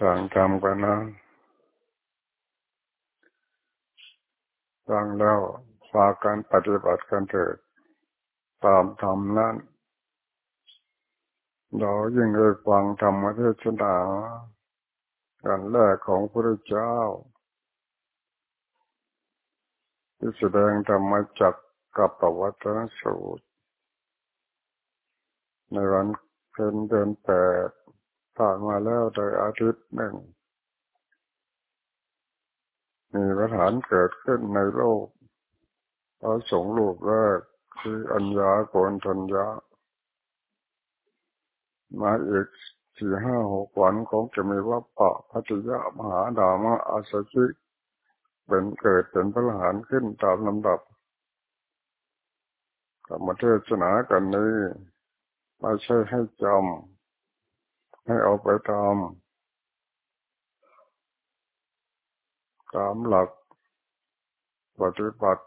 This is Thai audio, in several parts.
สั่งทำกันนะสั่งแล้วฝากการปฏิบัติกันเถิด ตามธรรมนั้น เรายิ่งได้ฟังธรรมเทศนาการแรกของพระเจ้า ที่แสดงธรรมจักกับปวัตนสูตร ในวันเพ็ญเดือนแปด ผ่านมาแล้วโดยอาทิตย์หนึ่ง มีปัญหาเกิดขึ้นในโลกพระสงฆ์รูปแรกคืออัญญาโกนทัญญามาอีกสี่ห้าหกวันคงจะมีว่าปะพัทยามหาดามะอาสชิเป็นเกิดเป็นพระหานขึ้นตามลำดับกรรมเทศนากันนี้ไม่ใช่ให้จำ ให้เอาไปทำตามหลักปฏิบัติ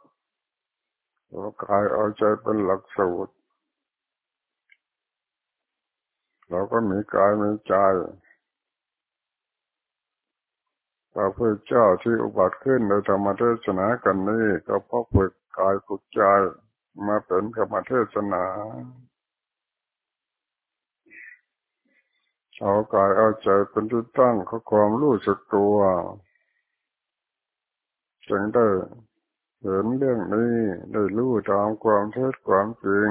เรากายเอาใจเป็นหลักสูตร เราก็มีกายมีใจพระพุทธเจ้าที่อุบัติขึ้นโดยธรรมเทศนากันนี้ก็เพราะฝึกกายฝึกใจมาเป็นธรรมเทศนา เอากายเอาใจเป็นที่ตั้งของความรู้สึกตัวจึงได้เห็นเรื่องนี้ได้รู้ตามความเท็จความจริง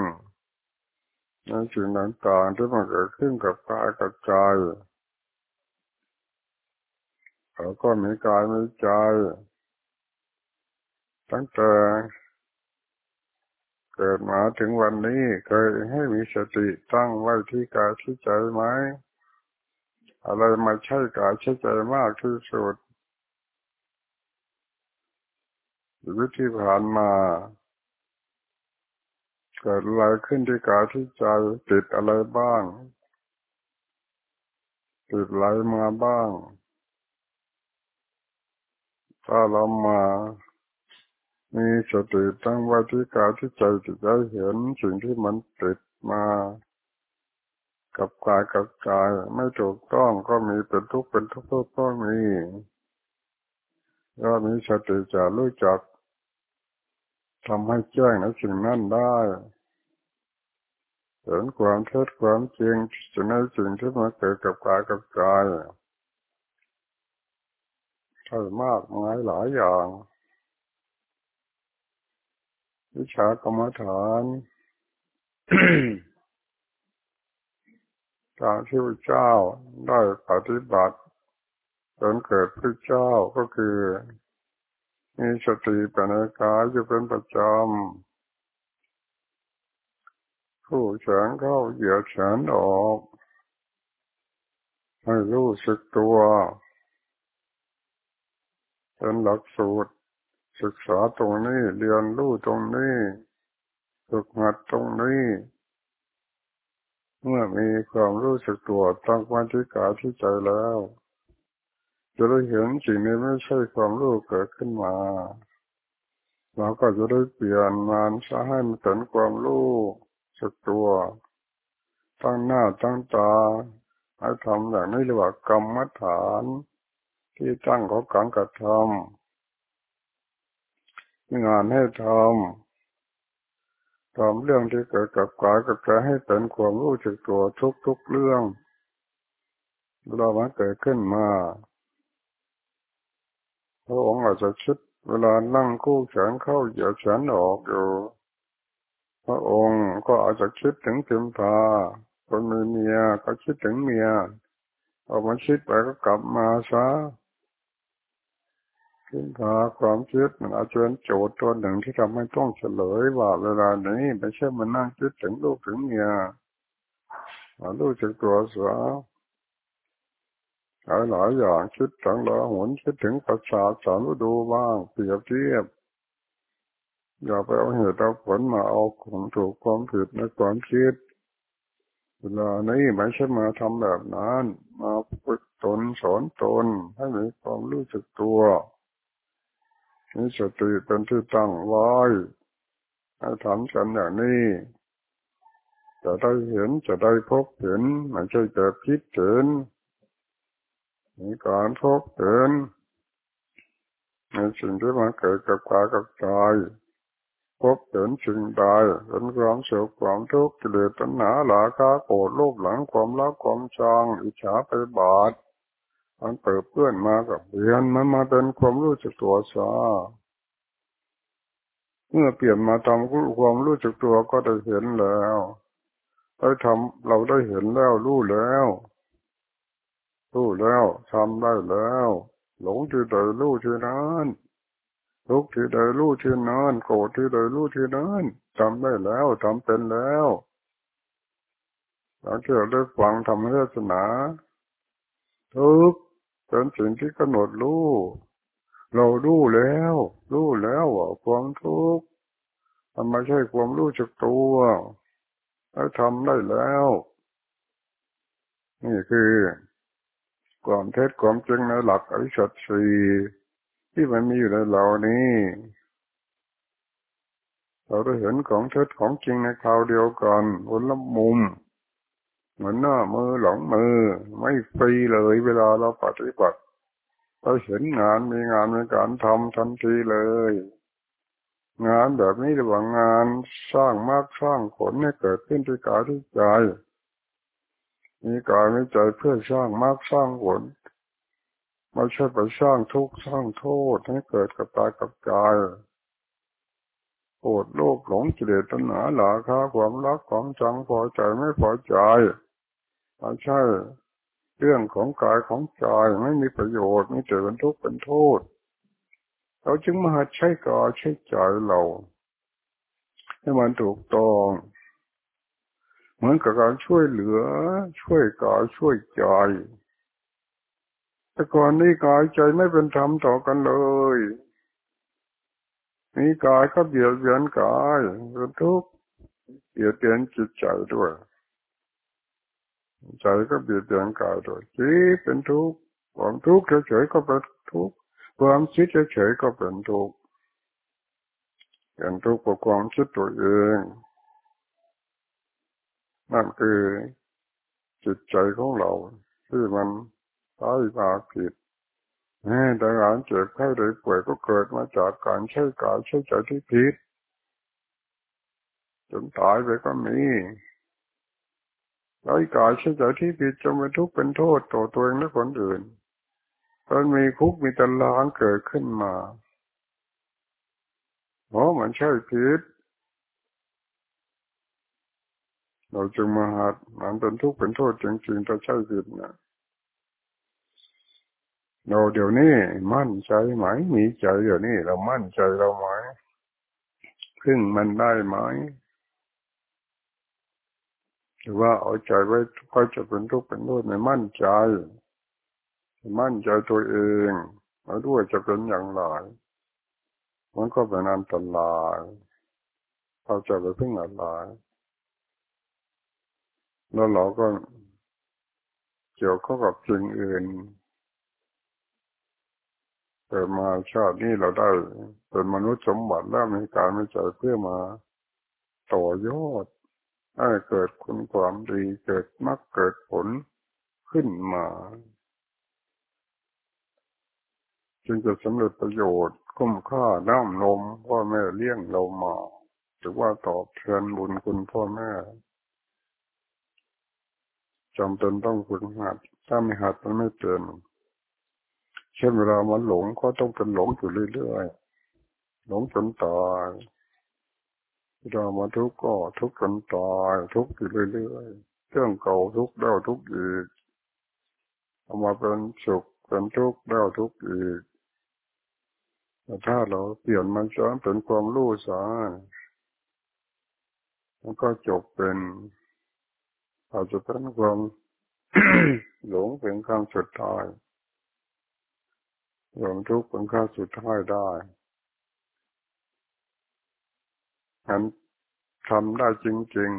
ในสิ่งต่างๆที่มันเกิดขึ้นกับกายกับใจเราก็มีกายมีใจ ตั้งแต่เกิดมาถึงวันนี้เคยให้มีสติตั้งไว้ที่กายที่ใจไหม อะไรมาใช่กายใช่ใจมากที่สุดวิธีผ่านมา เกิดอะไรขึ้นที่กายที่ใจติดอะไรบ้าง ติดอะไรมาบ้าง ถ้าเรามามีสติตั้งไว้ที่กายที่ใจจะได้เห็นสิ่งที่มันติดมา กับกายกับใจไม่ถูกต้องก็มีเป็นทุกข์เป็นทุกข์ก็มีก็มีสติจะรู้จักทำให้แจ้งในสิ่งนั้นได้เห็นความเท็จความจริงจะในสิ่งที่มาเกิดกับกายกับใจใช่มากมายหลายอย่าง วิชากรรมฐาน การที่พระเจ้าได้ปฏิบัติจนเกิดพระเจ้าก็คือ มีสติปัญญาอยู่เป็นประจำผู้เฉินเข้าเหยียดเฉินออกให้รู้สึกตัวเป็นหลักสูตร ศึกษาตรงนี้เรียนรู้ตรงนี้ฝึกหัดตรงนี้ เมื่อมีความรู้สึกตัวตั้งวันที่กายที่ใจแล้ว จะได้เห็นสิ่งนี้ไม่ใช่ความรู้เกิดขึ้นมา เราก็จะได้เปลี่ยนมันซะให้มันเป็นความรู้สึกตัว ตั้งหน้าตั้งตาให้ทำอย่างนี้เรียกว่ากรรมฐาน ที่ตั้งของการกระทำงานให้ทำ ทำเรื่องที่เกิดกับกายกับใจให้เป็นความรู้สึกตัวทุกๆเรื่องเรามาเกิดขึ้นมาพระองค์อาจจะคิดเวลานั่งคู่แขนเข้าเหยียดแขนออกอยู่ พระองค์ก็อาจจะคิดถึงเต็มตาคนมีเมียก็คิดถึงเมียออกมาคิดไปก็กลับมาซะ คิดพาความคิดมันอาจจะเป็นโจทย์ตัวหนึ่งที่ทำให้ต้องเฉลยว่าเวลานี้ไม่ใช่มันนั่งคิดถึงลูกถึงเมียลูกถึงตัวสียหลายหลายอย่างคิดถึงละหุนคิดถึงประชาสารดูบ้างเปรียบเทียบ อย่าไปเอาเหตุเอาผลมาเอาของถูกความผิดในความคิดเวลานี้ไม่ใช่มาทำแบบนั้น มาฝึกตนสอนตนให้มีความรู้สึกตัว มีสติเป็นที่ตั้งไว้ให้ทำกันอย่างนี้จะได้เห็นจะได้พบเห็นไม่ใช่แต่คิดเห็นมีการพบเห็นในสิ่งที่มันเกิดกับกายกับใจพบเห็นสิ่งใดเห็นความสุขความทุกข์กิเลสตัณหาหลาคาโกรธโลภหลังความรักความชังอิจฉาไปบาด มันเปิดเพื่อนมากับเปลี่ยนมันมาเป็นความรู้จักตัวซาเมื่อเปลี่ยนมาทำความรู้จักตัวก็ได้เห็นแล้วได้ทำเราได้เห็นแล้วรู้แล้วรู้แล้วทำได้แล้ว หลงที่ใดรู้ที่นั้นทุกที่ใดรู้ที่นั้นโกรธที่ใดรู้ที่นั้นทำได้แล้วทำเป็นแล้วหลังที่เราได้ฟังทำเทศนาทุก เป็นสิ่งที่กำหนดรู้เรารู้แล้ว รู้แล้วว่าความทุกข์มันไม่ใช่ความรู้จักตัวแล้วทำได้แล้ว นี่คือความเท็จความจริงในหลักอริยสัจสี่ที่มันมีอยู่ในเรานี้ เราได้เห็นของเท็จของจริงในคราวเดียวกันบนละมุม เหมือนหน้ามือหลังมือ ไม่ฟรีเลยเวลาเราปฏิบัติเราเห็นงานมีงานในการทำทันทีเลย งานแบบนี้รียกว่างานสร้างมากสร้างผลให้เกิดขึ้นที่กายที่ใจมีกายมีใจเพื่อสร้างมากสร้างผลไม่ใช่ไปสร้างทุกข์สร้างโทษให้เกิดกับตายกับใจโกรธโลภหลงกิเลสตัณหาหลาคาความรักของจังพอใจไม่พอใจ ไม่ใช่เรื่องของกายของใจไม่มีประโยชน์ไม่เจอเป็นทุกข์เป็นโทษ เราจึงมาหัดใช้กายใช้ใจเราให้มันถูกต้องเหมือนกับการช่วยเหลือ ช่วยกายช่วยใจแต่ก่อนนี้กายใจไม่เป็นธรรมต่อกันเลยมีกายก็เบียดเบียนกายเป็นทุกข์เบียดเบียนจิตใจด้วย ใจก็เบียดเบียนกายโดยจิตเป็นทุกข์ความทุกข์เฉยๆก็เป็นทุกข์ความคิดเฉยๆก็เป็นทุกข์เป็นทุกข์เพราะความคิดตัวเองนั่นคือจิตใจของเราที่มันใช้มาผิดแม้แต่งานเจ็บไข้ได้ป่วยก็เกิดมาจากการใช้กายใช้ใจที่ผิดจนตายไปก็มี ร้อยกายใช้ใจที่ผิดจะเป็นทุกข์เป็นโทษต่อตัวเองและคนอื่นมันมีคุกมีตารางเกิดขึ้นมาเพราะมันใช่ผิดเราจึงมาหัดมันเป็นทุกข์เป็นโทษจริงๆถ้าใช่ผิดนะเราเดี๋ยวนี้มั่นใจไหมมีใจเดี๋ยวนี้เรามั่นใจเราไหมพึ่งมันได้ไหม หรือว่าเอาใจไว้ก็จะเป็นทุกข์เป็นโทษไม่มั่นใจ มั่นใจตัวเองมาด้วยจะเป็นอย่างไรมันก็เป็นอันตรายเราจะไปพึ่งอะไรแล้วเราก็เกี่ยวข้องกับสิ่งอื่นเกิดมาชาตินี้เราได้เป็นมนุษย์สมบัติแล้วมีการไม่ใจเพื่อมาต่อยอด ให้เกิดคุณความดีเกิดมรรคเกิดผลขึ้นมา จึงจะสำเร็จประโยชน์คุ้มค่าน้ำนมพ่อแม่เลี้ยงเรามาหรือว่าตอบแทนบุญคุณพ่อแม่จำเป็นต้องฝึกหัด ถ้าไม่หัดมันไม่เป็นเช่นเวลามันหลงก็ต้องเป็นหลงอยู่เรื่อยๆหลงจนตาย เวลามาทุกข์ก็ทุกข์จนตายทุกข์อยู่เรื่อยๆเรื่องเก่าทุกข์แล้วทุกข์อีกเอามาเป็นสุขเป็นทุกข์แล้วทุกข์อีกแต่ถ้าเราเปลี่ยนมันจะเป็นความรู้สามันก็จบเป็นอาจจะเป็นความหลงเป็นครั้งสุดท้ายหลงทุกข์เป็นครั้งสุดท้ายได้ ฉันทำได้จริง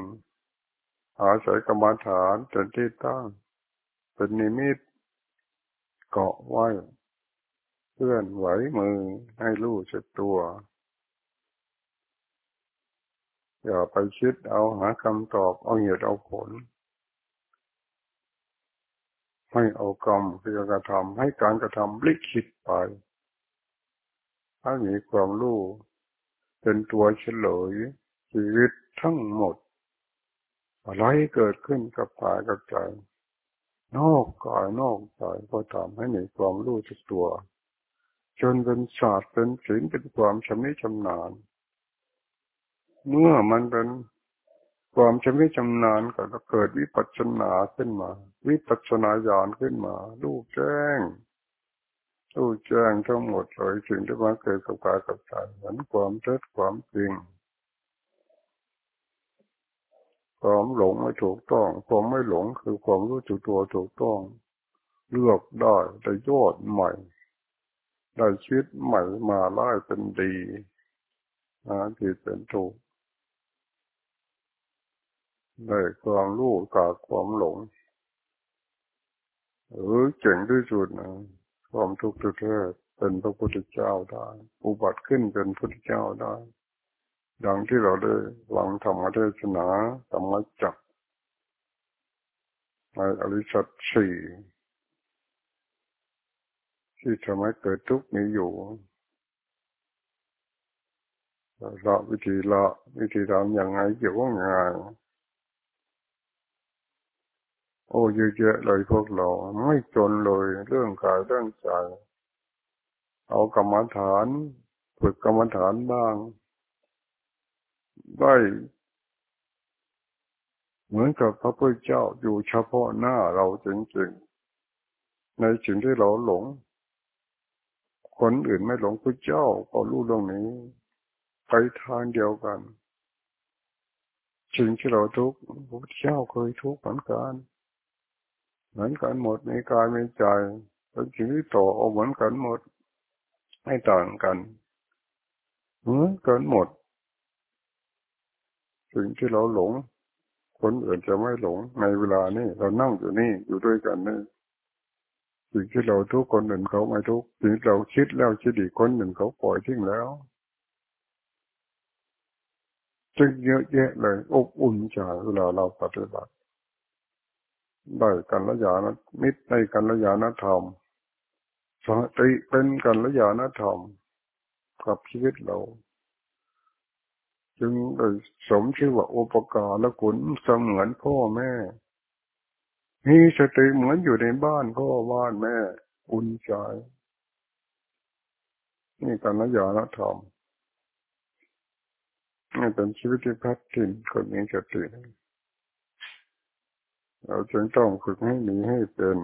ๆ อาศัยกรรมฐานเป็นที่ตั้ง เป็นนิมิตเกาะไว้เพื่อนไหวมือให้รู้สึกตัว อย่าไปคิดเอาหาคำตอบเอาเหตุเอาผล ให้เอากรรมคือกรระทำให้การกระทำลิขิตไปให้มีความรู้ เป็นตัวเฉลยชีวิตทั้งหมด อะไรเกิดขึ้นกับกายกับใจ นอกกายนอกใจก็ทำให้มีความรู้จักตัว จนเป็นศาสตร์เป็นศิลป์เป็นความชำนิชำนาญ เมื่อมันเป็นความชำนิชำนาญก็เกิดวิปัสสนาขึ้นมา วิปัสสนาญาณขึ้นมา รู้แจ้ง รู้แจ้งทั้งหมดเลยสิ่งที่มาเกิดกับกายกับใจเหมือนความเท็จความจริงความหลงไม่ถูกต้องความไม่หลงคือความรู้จักตัวถูกต้อง เลือกได้ได้ยอดใหม่ ได้ชีวิตใหม่มาไล่เป็นดีนะที่เป็นถูกได้ความรู้จากความหลงเออเจ๋งที่สุดนะ ความทุกข์แท้เป็นพระพุทธเจ้าได้ อุบัติขึ้นเป็นพระพุทธเจ้าได้ ดังที่เราได้หวังธรรมเทศนาธรรมจักในอริสัตสี่ที่ทำให้เกิดทุกข์มีอยู่ละวิธีละวิธีทำอย่างไงเกี่ยวกับงาน โอ้เยอะแยะเลยพวกเรา ไม่จนเลยเรื่องกายเรื่องใจ เอากรรมฐานฝึกกรรมฐานบ้าง ได้ เหมือนกับพระพุทธเจ้าอยู่เฉพาะหน้าเราจริงๆ ในสิ่งที่เราหลง คนอื่นไม่หลงพระเจ้าก็รู้เรื่องนี้ ไปทางเดียวกันสิ่งที่เราทุกข์พระพุทธเจ้าเคยทุกข์เหมือนกัน เหมือนกันหมดในกายในใจเป็นสิ่งที่ต่อเอาเหมือนกันหมด ไม่ต่างกันเหมือนกันหมด สิ่งที่เราหลง คนอื่นจะไม่หลงในเวลานี้เรานั่งอยู่นี่อยู่ด้วยกันนี่สิ่งที่เราทุกคนอื่นเขาไม่ทุกสิ่งเราคิดแล้วคิดอีกคนหนึ่งเขาปล่อยทิ้งแล้วจึงเยอะแยะเลยอบอุ่นใจเวลาเราปฏิบัติ ได้กันละยานะมิตรในกันละยานธรรมสติเป็นกันละยานธรรมกับชีวิตเรา จึงได้สมชื่อว่าอุปการละคุณเสมือนพ่อแม่มีสติเหมือนอยู่ในบ้านพ่อบ้านแม่ อุ่นใจนี่กันละยานธรรมนี่เป็นชีวิตที่พัดถิ่นคนมีสติ เราจึงต้องฝึกให้มีให้เป็น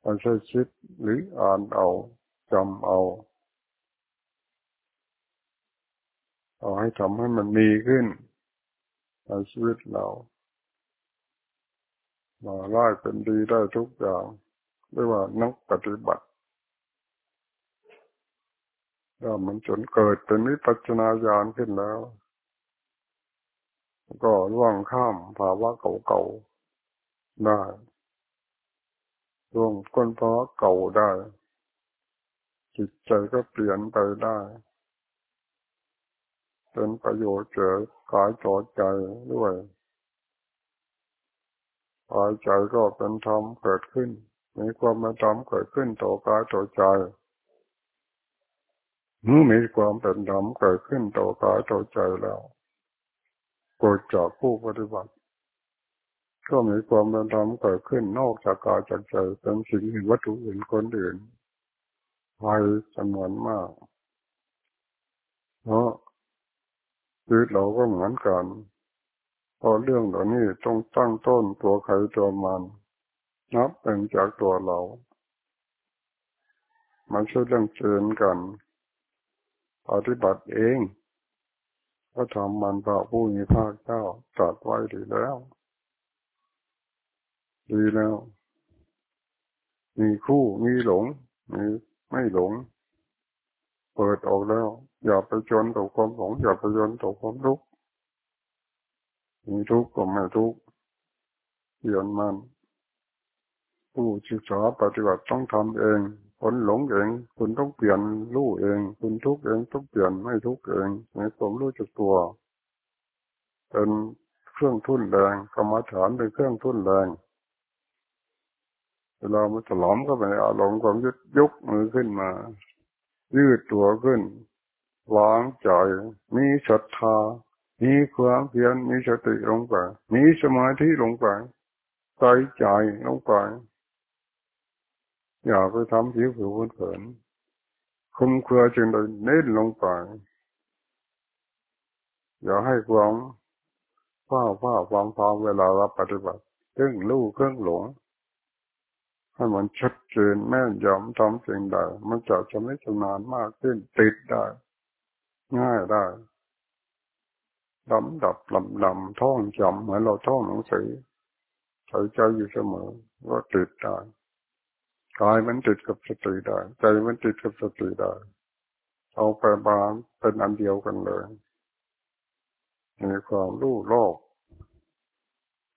ไม่ใช่คิดหรืออ่านเอาจำเอา เอาให้ทำให้มันมีขึ้นในชีวิตเรามาไล่เป็นดีได้ทุกอย่างเรียกว่านักปฏิบัติถ้ามันจนเกิดเป็นวิปัจนาญาณขึ้นแล้ว ก็ล่วงข้ามภาวะเก่าๆได้ล่วงก้นภาวะเก่าได้ จิตใจก็เปลี่ยนไปได้ เป็นประโยชน์เกิดกายจอดใจด้วยกายใจก็เป็นธรรมเกิดขึ้นมีความเป็นธรรมเกิดขึ้นต่อกายต่อใจเมื่อมีความเป็นธรรมเกิดขึ้นต่อกายต่อใจแล้ว เกิดจากผู้ปฏิบัติ ก็มีความเป็นธรรมเกิดขึ้นนอกจากกายจากใจเป็นสิ่งอื่นวัตถุอื่นคนอื่นภัยจำนวนมาก เพราะชีวิตเราก็เหมือนกันพอเรื่องเหล่านี้ต้องตั้งต้นตัวใครตัวมันนับเป็นจากตัวเรามันช่วยเรื่องเชิญกัน ปฏิบัติเอง ก็ทำมันพระผู้มีภาคเจ้าตรัสไว้ดีแล้ว ดีแล้ว มีคู่มีหลง มีไม่หลง เปิดออกแล้ว อย่าไปจนต่อความหลง อย่าไปจนต่อความทุกข์มีทุกข์ก็ไม่ทุกข์เปลี่ยนมัน ผู้ศึกษาปฏิบัติต้องทำเอง คนหลงเอง คุณต้องเปลี่ยนรู้เอง คุณทุกเองต้องเปลี่ยนไม่ทุกเองในความรู้จักตัว เป็นเครื่องทุ่นแรงกรรมฐานเป็นเครื่องทุ่นแรงเวลามันถลอมก็ไปอารมณ์ความยึดยกมือขึ้นมา ยืดตัวขึ้นวางใจมีศรัทธามีความเพียรมีสติลงไปมีสมาธิลงไปใส่ใจลงไป อย่าไปทำผิวผิวเผินคุมเครือจึงโดยเน้นลงไปอย่าให้ความผ้าผ้าความพามเวลาเราปฏิบัติเครื่องลู่เครื่องหลงให้มันชัดเจนแม่นยำทำสิ่งใดมันจะชำนิชำนาญมากขึ้นติดได้ ง่ายได้ลำดับลำลำท่องจำเหมือนเราท่องหนังสือใส่ใจอยู่เสมอว่าติดได้ กายมันติดกับสติได้ใจมันติดกับสติได้เอาไปบางเป็นอันเดียวกันเลยมีความรู้โลก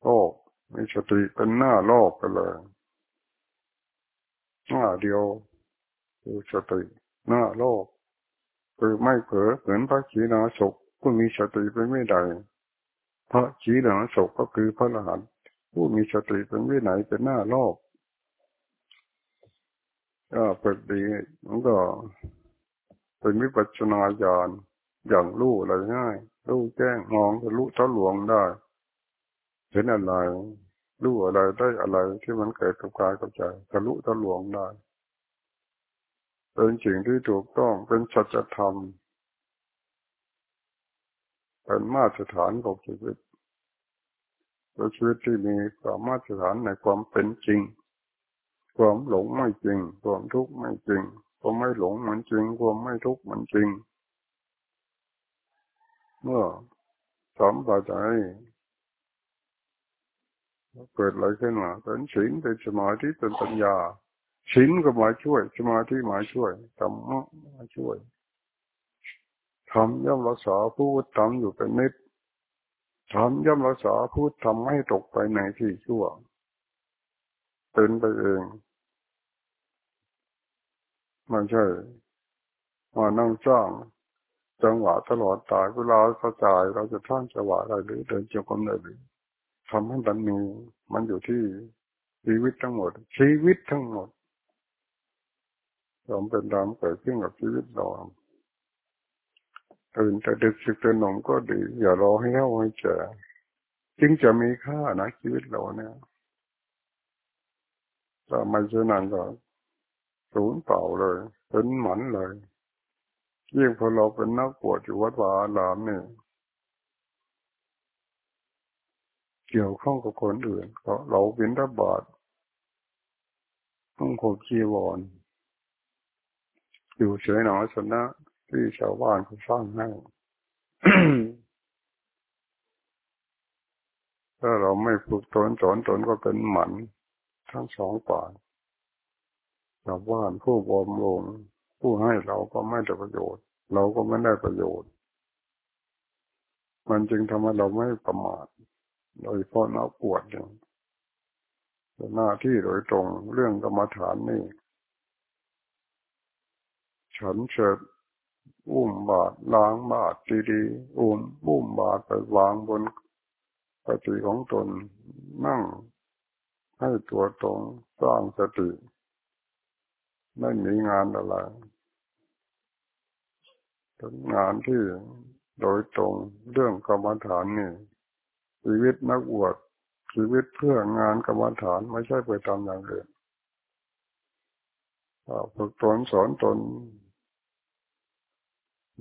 โลกมีสติเป็นหน้าโลกไปเลยหน้าเดียวคือสติหน้าโลกคือไม่เผลอเหมือนพระขีณาสกผู้มีสติเป็นไม่ได้พระขีณาสกก็คือพระอรหันต์ผู้มีสติเป็นวิไหนเป็นหน้าโลก ก็เปิดดีมันก็เป็นวิปัสสนาญาณอย่างรู้อะไรง่ายรู้แจ้งมองทะลุทะลวงได้เห็นอะไรรู้อะไรได้อะไรที่มันเกิดกับกายกับใจทะลุทะลวงได้เป็นสิ่งที่ถูกต้องเป็นสัจธรรมเป็นมาตรฐานของชีวิตเป็นชีวิตที่มีความมาตรฐานในความเป็นจริง ความหลงไม่จริง ความทุกข์ไม่จริงความไม่หลงมันจริง ความไม่ทุกข์มันจริง เมื่อสมปัจจัยเกิดอะไรขึ้นมาเป็นศีลเป็นสมาธิเป็นปัญญาศีลก็มาช่วย สมาธิมาช่วยธรรมะมาช่วยทำย่อมรักษาพูดทำอยู่เป็นนิดทำย่อมรักษาพูดทำให้ตกไปในที่ชั่ว เป็นไปเองไม่ใช่มานั่งจ้างจังหวะตลอดตายเวลากระจายเราจะท่านจังหวะอะไรหรือเดินจงกรมได้หรือทำให้มันมีมันอยู่ที่ชีวิตทั้งหมด ชีวิตทั้งหมดยอมเป็นดามเกิดขึ้นกับชีวิตเราตื่นแต่ดึกสึกตื่นหนมก็ดี อย่ารอให้เท่าให้เจอจึงจะมีค่านะชีวิตเราเนี่ย ถ้าไม่เช่นนั้นก็สูญเปล่าเลย เป็นหมันเลยยิ่งพอเราเป็นนักปวดอยู่วัดวาลามเนี่ยเกี่ยวข้องกับคนอื่นก็เราเป็นระบาดต้องโคจีวรอยู่เฉยหนอสนะที่ชาวบ้านเขาสร้างให้ถ้าเราไม่ฝึกตนสอนตนก็เป็นหมัน ทั้งสองฝ่ายชาวบ้านผู้บอมลง ผู้ให้เราก็ไม่ได้ประโยชน์ เราก็ไม่ได้ประโยชน์ มันจึงทำให้เราไม่ประมาทโดยเพราะนักปวดเนี่ยหน้าที่โดยตรงเรื่องกรรมฐานนี่ฉันเฉิดอุ้มบาทล้างบาทดีๆอุ้มบุ้มบาทไปวางบนปฏิของตนนั่ง ให้ตัวตรงสร้างสติไม่มีงานอะไรเป็นงานที่โดยตรงเรื่องกรรมฐานนี่ชีวิตนักอวดชีวิตเพื่องานกรรมฐานไม่ใช่ไปทำอย่างอื่นฝึกตนสอนตน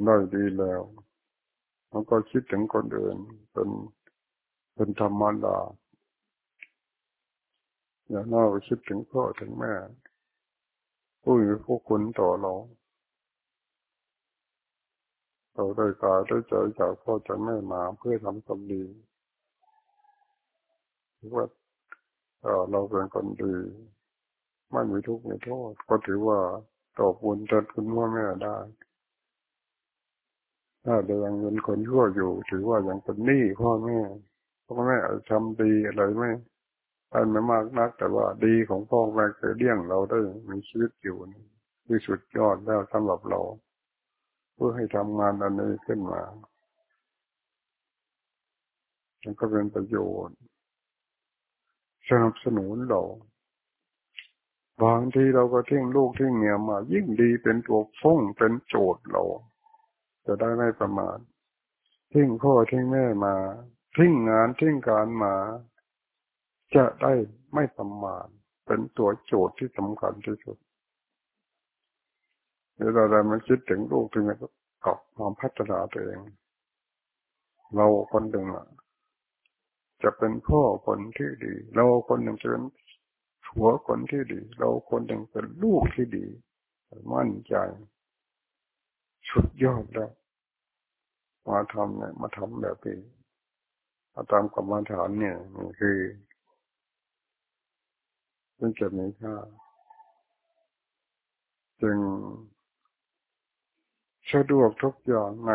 ได้ดีแล้วมันก็คิดถึงคนอื่นเป็นเป็นธรรมดา อย่าน่าไปคิดถึงพ่อถึงแม่ผู้มีผู้คุณต่อเราเราได้กายได้ใจจากพ่อจากแม่มาเพื่อทำความดีว่าเราเป็นคนดีไม่มีทุกข์ไม่โทษก็ถือว่าตอบบุญจนคุณพ่อแม่ได้ถ้าเรายังเป็นคนชั่วอยู่ ถือว่ายังเป็นหนี้พ่อแม่พ่อแม่ทำดีอะไรไม่ อันไม่มากนัก แต่ว่าดีของพ่อแม่เคยเลี้ยงเราได้มีชีวิตอยู่ที่สุดยอดแล้วสำหรับเรา เพื่อให้ทำงานอันนี้ขึ้นมามันก็เป็นประโยชน์สนับสนุนเราบางทีเราก็ทิ้งลูกทิ้งเมียมา ยิ่งดีเป็นตัวฟ้องเป็นโจทย์เรา จะได้ไม่ประมาททิ้งพ่อทิ้งแม่มา ทิ้งงานทิ้งการมา จะได้ไม่ประมาทเป็นตัวโจทย์ที่สำคัญที่สุดเวลาเรามาคิดถึงลูกถึงจะกลับความพัฒนาตัวเอง เราคนหนึ่งจะเป็นพ่อคนที่ดี เราคนหนึ่งจะเป็นหัวคนที่ดี เราคนหนึ่งเป็นลูกที่ดีมั่นใจสุดยอดแล้วมาทำเนี่ยมาทำแบบนี้มาตามกรรมฐานเนี่ยคือ จึงจะมีค่าจึงสะดวกทุกอย่างใน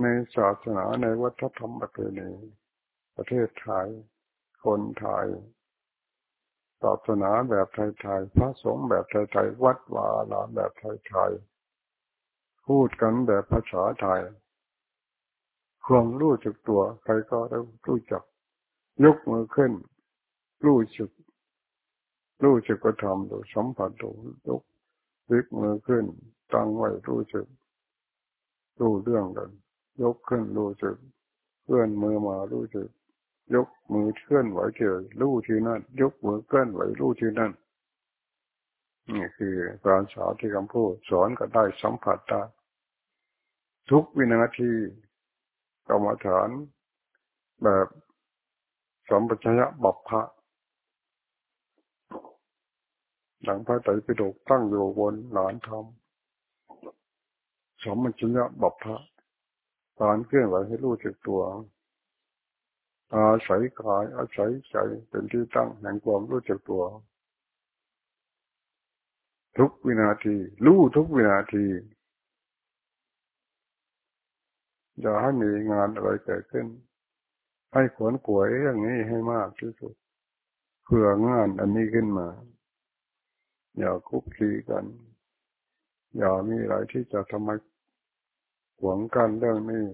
ในศาสนาในวัฒนธรรมประเพณีประเทศไทย คนไทยศาสนาแบบไทยๆพระสงฆ์แบบไทยๆวัดวาลาแบบไทยๆพูดกันแบบภาษาไทยความรู้จักตัว ใครก็ได้รู้จัก ยกมือขึ้น รู้จักรู้จักก็ทำดูสัมผัสดูยกยกมือขึ้น ตั้งไว้รู้จักรู้เรื่องกันยกขึ้นรู้จักเพื่อนมือมารู้จักยกมือเคลื่อนไหวเฉยรู้ที่นั่น ยกมือเคลื่อนไหวรู้ที่นั่นนี่คือการสอนที่คำพูดสอนก็ได้สัมผัสได้ทุกวินาทีกรรมฐานแบบสมปัญญะบัพพะ หลังพระไตรปิฎกตั้งอยู่บนหลานธรรมสมปัญญะบัพพะการเคลื่อนไหวให้รู้จักตัว อาศัยกายอาศัยใจเป็นที่ตั้งแห่งความรู้จักตัว ทุกวินาที รู้ทุกวินาที อย่าให้มีงานอะไรเกิดขึ้น ให้ขวนขวยอย่างนี้ให้มากที่สุดเพื่องานอันนี้ขึ้นมา อย่าคุกคีกัน อย่ามีอะไรที่จะทำให้หวงกันเรื่องนี้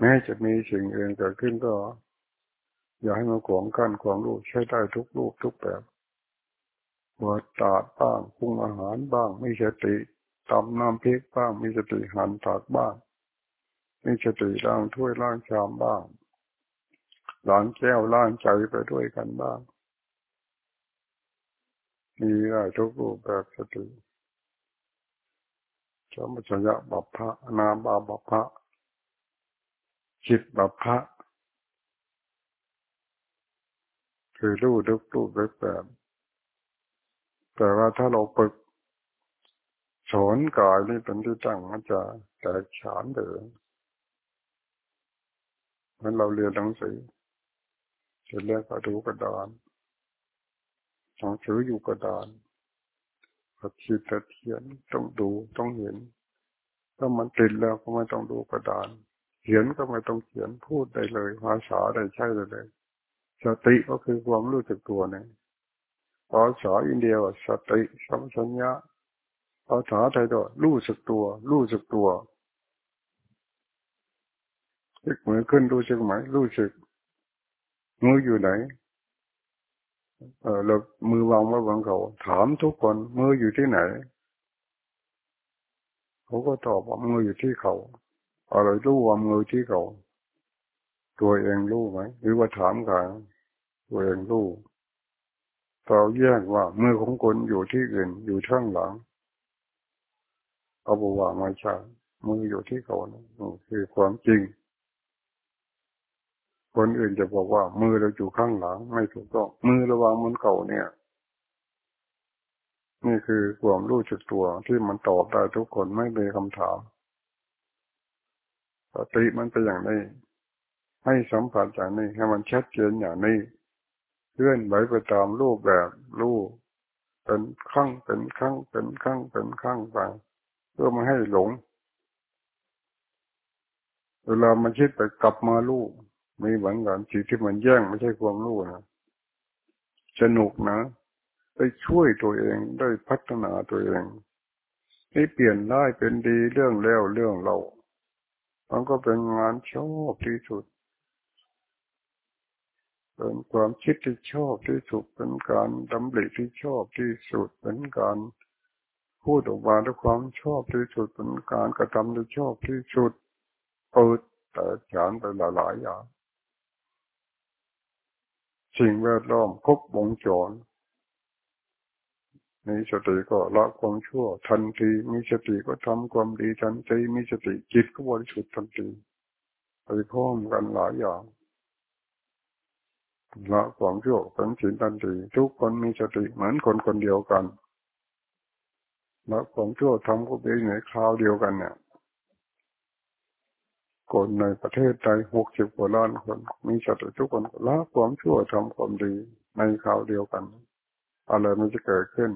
แม้จะมีสิ่งอื่นเกิดขึ้นก็ อย่าให้มันขวงกันความรู้ใช้ได้ทุกรูปทุกแบบหัวตาดบ้างปรุงอาหารบ้างมีสติตำน้ำพริกบ้างมีสติหั่นผักบ้างมีสติล้างถ้วยล้างชามบ้างล้างแก้วล้างใจไปด้วยกันบ้าง มีได้ทุกรูปแบบสติสมัชยะบัพพะนาบาบัพพะจิตแบบพระคือรู้ทุกรูปแบบแต่ว่าถ้าเราปึกสอนกายนี่เป็นที่ตั้งมันจะแตกฉานเดินเหมือนเราเรียนหนังสือจะเร็จแล้วก็ดูกระดาน หนังสืออยู่กระดานขัดขีดเทียนต้องดูต้องเห็น ถ้ามันติดแล้วก็ไม่ต้องดูกระดาน เขียนก็ไม่ต้องเขียนพูดได้เลยภาษาได้ใช่เลยสติก็คือความรู้จักตัวเนี่ยภาษาอินเดียสติสัมสัญญาภาษาไทยก็รู้สึกตัว รู้สึกตัวยกมือขึ้นรู้สึกไหมรู้สึกมืออยู่ไหน เออเรามือวางไว้บนเขา ถามทุกคนมืออยู่ที่ไหน เขาก็ตอบว่ามืออยู่ที่เขาอะไรรู้ว่ามือที่เขา ตัวเองรู้ไหมหรือว่าถามกันตัวเองรู้เราแยกว่ามือของคนอยู่ที่อื่นอยู่ข้างหลังเขาบอกว่าไม่ใช่มืออยู่ที่เขาคือความจริง คนอื่นจะบอกว่า มือเราอยู่ข้างหลัง ไม่ถูกต้อง มือระวางมันเก่าเนี่ย นี่คือความรู้จักตัวที่มันตอบได้ทุกคนไม่มีคำถามสติมันเป็นอย่างนี้ ให้สัมผัสอย่างนี้ให้มันชัดเจนอย่างนี้เคลื่อนไหวไปตามรูปแบบรูปเป็นขั้งเป็นขั้งเป็นขั้งเป็นขั้งไปเพื่อมาให้หลงเวลามันคิดไปกลับมาลูก มีหวังกันสิ่งที่มันแย่งไม่ใช่ความรู้นะสนุกนะได้ช่วยตัวเองได้พัฒนาตัวเองให้เปลี่ยนได้เป็นดีเรื่องแล้วเรื่องเรา มันก็เป็นงานชอบที่สุดเป็นความคิดที่ชอบที่สุดเป็นการดำริที่ชอบที่สุดเป็นการพูดออกมาด้วยความชอบที่สุดเป็นการกระทำที่ชอบที่สุดเปิดแต่ฉานไปหลายๆอย่าง สิ่งแวดล้อมครบวงจรมีสติก็ละความชั่ว ทันทีมีสติก็ทำความดีทันทีมีสติจิตก็บริสุทธิ์ทันทีไปพร้อมกันหลายอย่างละความชั่วเป็นสิ่งทันทีทุกคนมีสติเหมือนคนคนเดียวกันละความชั่วทำก็เป็นในคราวเดียวกันเนี่ย คนในประเทศไทยหกสิบกว่าล้านคน มีสติทุกคนละความชั่วทำความดีในคราวเดียวกัน อะไรมันจะเกิดขึ้น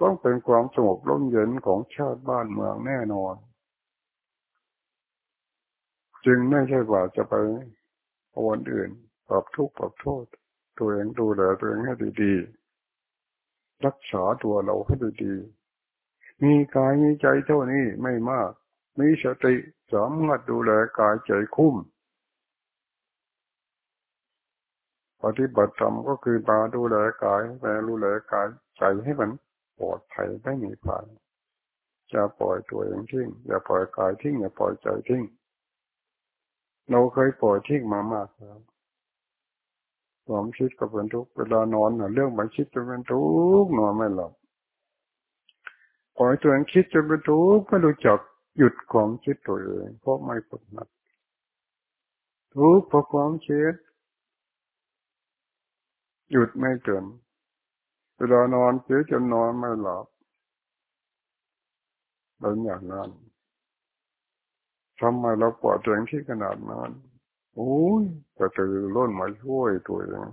ต้องเป็นความสงบร่มเย็นของชาติบ้านเมืองแน่นอน จึงไม่ใช่ว่าจะไปวันอื่นปรับทุกข์ปรับโทษ ตัวเองดูแลตัวเองให้ดีๆรักษาตัวเราให้ดีๆมีกายมีใจเท่านี้ไม่มาก มีสติสามารถดูแลกายใจคุ้ม ปฏิบัติธรรมก็คือมาดูแลกายแม่ดูแลกายใจให้มันปลอดภัยไม่มีภัยจะปล่อยตัวเองทิ้งอย่าปล่อยกายทิ้งอย่าปล่อยใจทิ้งเราเคยปล่อยทิ้งมามากแล้วความคิดก็เป็นทุกข์เวลานอนเรื่องมันคิดจะเป็นทุกข์นอนไม่หลับปล่อยตัวเองคิดจนเป็นทุกข์ไม่รู้จัก หยุดความคิดตัวเองเพราะไม่ฝึกหัดทุกข์เพราะความคิดหยุดไม่เกินเวลานอนเสียจนนอนไม่หลับเป็นอย่างนั้นทำไมเราปวดตัวเองที่ขนาดนั้นโอ้ยแต่ตื่นล้นมาช่วยตัวเอง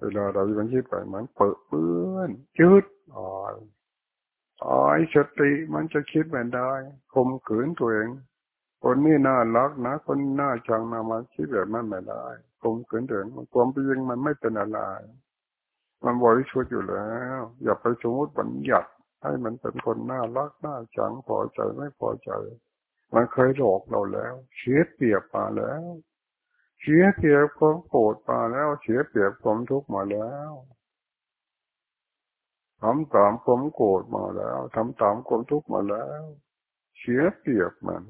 เวลาเราบันคิดไปมันเปิดเปื้อนจืดอ่อ อ่อยสติมันจะคิดไม่ได้คมขืนตัวเอง คนนี้น่ารักนะ คนน่าชังนะมาคิดแบบนั้นไม่ได้คมขืนตัวเองความเป็นจริงมันไม่เป็นอะไร มันบริสุทธิ์อยู่แล้ว อย่าไปสมมติบัญญัติให้มันเป็นคนน่ารักน่าชังพอใจไม่พอใจ มันเคยหลอกเราแล้วเสียเปรียบมาแล้วเสียเปรียบความโกรธมาแล้วเสียเปรียบความทุกข์มาแล้ว ทำตามความโกรธมาแล้วทำตามความทุกข์มาแล้ว เสียเปรียบมัน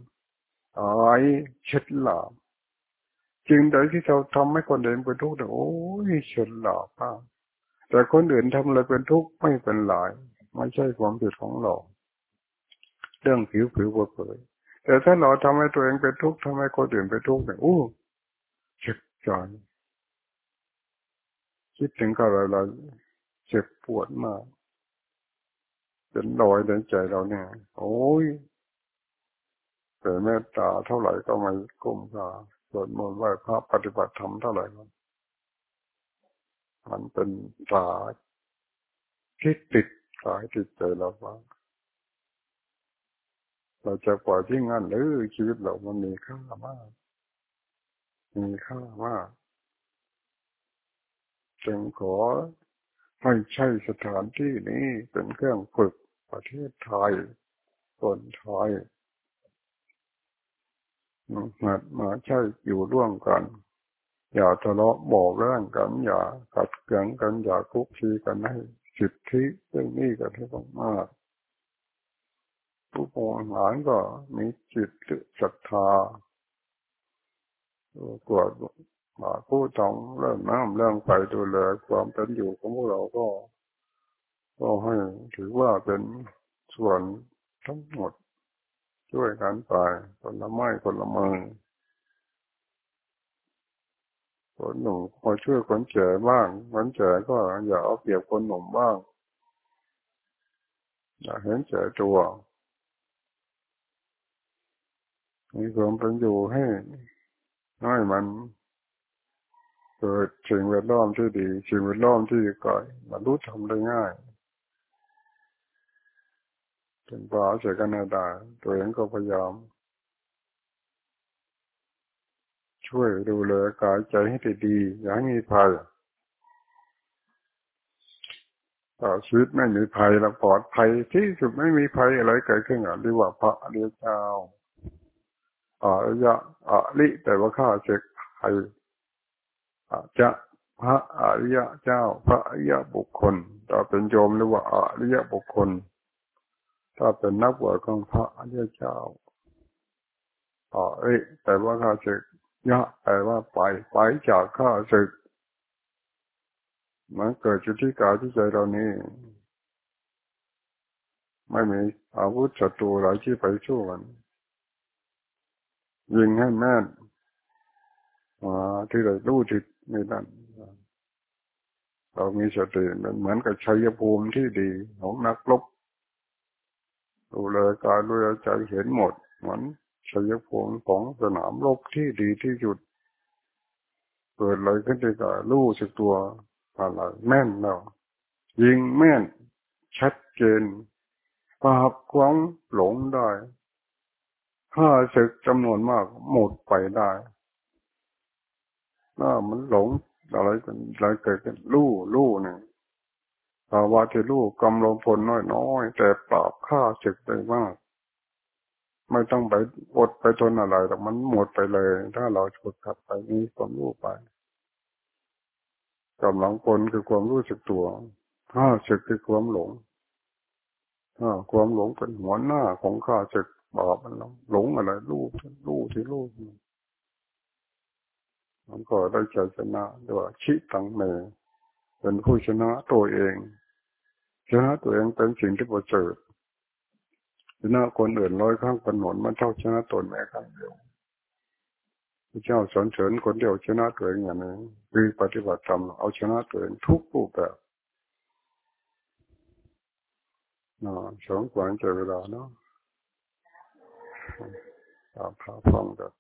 อายเช็ดหลาบจึงใดที่เราทำให้คนเดินไปทุกข์เนโอ้ยเช็ดหลาบมากแต่คนอื่นทำอะไรเป็นทุกข์ไม่เป็นไรไม่ใช่ความผิดของเราเรื่องผิวผิวเผยแต่ถ้าเราทำให้ตัวเองเป็นทุกข์ทำให้คนอื่นเป็นทุกข์เนี่ยอู้เจ็บใจคิดถึงอะไรเราเจ็บปวดมาก เป็นรอยในใจเราเนี่ย โอ้ยแต่เมตตาเท่าไหร่ก็ไม่กุ้มค่าสวดมนต์ไหว้พระปฏิบัติธรรมเท่าไหร่ก็มันเป็นสายที่ติดสายติดใจเราว่างเราจะปล่อยที่งั้นหรือชีวิตเรามันมีค่ามาก มีค่ามากจึงขอ ให้ใช้สถานที่นี้เป็นเครื่องฝึกประเทศไทยคนไทยมามาใช้อยู่ร่วมกัน อย่าทะเลาะบอกเรื่องกัน อย่าขัดเกลืองกันอย่าคุกคีกันให้สิทธิเรื่องนี้กันให้มากผู้บริหารก็มีจิตศรัทธากวด มาผู้ทองเรื่องน้ำเรื่องไฟดูแลความเป็นอยู่ของพวกเราก็ ก็ให้ถือว่าเป็นส่วนทั้งหมดช่วยกันไปคนละไม้คนละมือคนหนุ่มคอยช่วยคนแก่บ้างคนแก่ก็อย่าเอาเปรียบคนหนุ่มบ้าง อย่าเห็นแก่ตัวมีความเป็นอยู่ให้ให้มัน เกิดสิ่งแวดล้อมที่ดี สิ่งแวดล้อมที่ก่อยมันรู้ทำได้ง่ายถึงป่าเสียกันได้ตัวเองก็พยายาม ช่วยดูแลกายใจให้ดี อย่าให้มีภัยต่อชีวิตไม่มีภัยแล้วปลอดภัยที่สุดไม่มีภัยอะไรเกิดขึ้นอะเรียกว่าพระอริยเจ้าอริยะอริแต่ว่าข้าเสกใครอา จจะพระอริยะเจ้า พระอริยะบุคคล ถ้าเป็นโยมเรียกว่าอริยะบุคคล ถ้าเป็นนักบวชของพระอริยเจ้าต่อเอ้แต่ว่าข้าศึกยะแปลว่าไปไปจากข้าศึกมันเกิดจุดที่กายที่ใจเรานี่ไม่มีอาวุธศัตรูหลายที่ไปสู้กันยิงให้แม่นที่เรารู้จิต ไม่นั่นเรามีสติมันเหมือนกับชัยภูมิที่ดีของนักรบดูแลกายดูแลใจเห็นหมด เหมือนชัยภูมิของสนามรบที่ดีที่สุดเปิดเลยขึ้นในกายรู้สึกตัวอะไรแม่นแล้วยิงแม่น ชัดเจนปราบความหลงได้ถ้าศึกจำนวนมากหมดไปได้ น่ามันหลงอะไรกันอะไรเกิดกันลู่ลู่เนี่ยภาวะที่ลู่กำลังพลน้อยน้อยแต่ปราบฆ่าศึกได้มาก ไม่ต้องไปอดไปทนอะไรแต่มันหมดไปเลย ถ้าเราฝึกขัดไปนี้ความรู้ไปกำลังพลคือความรู้สึกตัวฆ่าศึกคือความหลงถ้าความหลงเป็นหัวหน้าของข้าศึกบอกมันหลงอะไรลูกลูกที่ลูกมัน ก็ได้ใจชนะด้วยชิตังเมเป็นผู้ชนะตัวเองชนะตัวเองเป็นสิ่งที่ประเสริฐชนะคนอื่นร้อยครั้งเป็นนมันเท่าชนะตนแม่ครั้งเดียวพระเจ้าสอนเฉินคนเดียวชนะตัวเองอย่างนี้คือปฏิบัติธรรมเอาชนะตัวเองทุกรูปแบบนะสองกว่าจะเวลาเนาะตามพระฟังกัน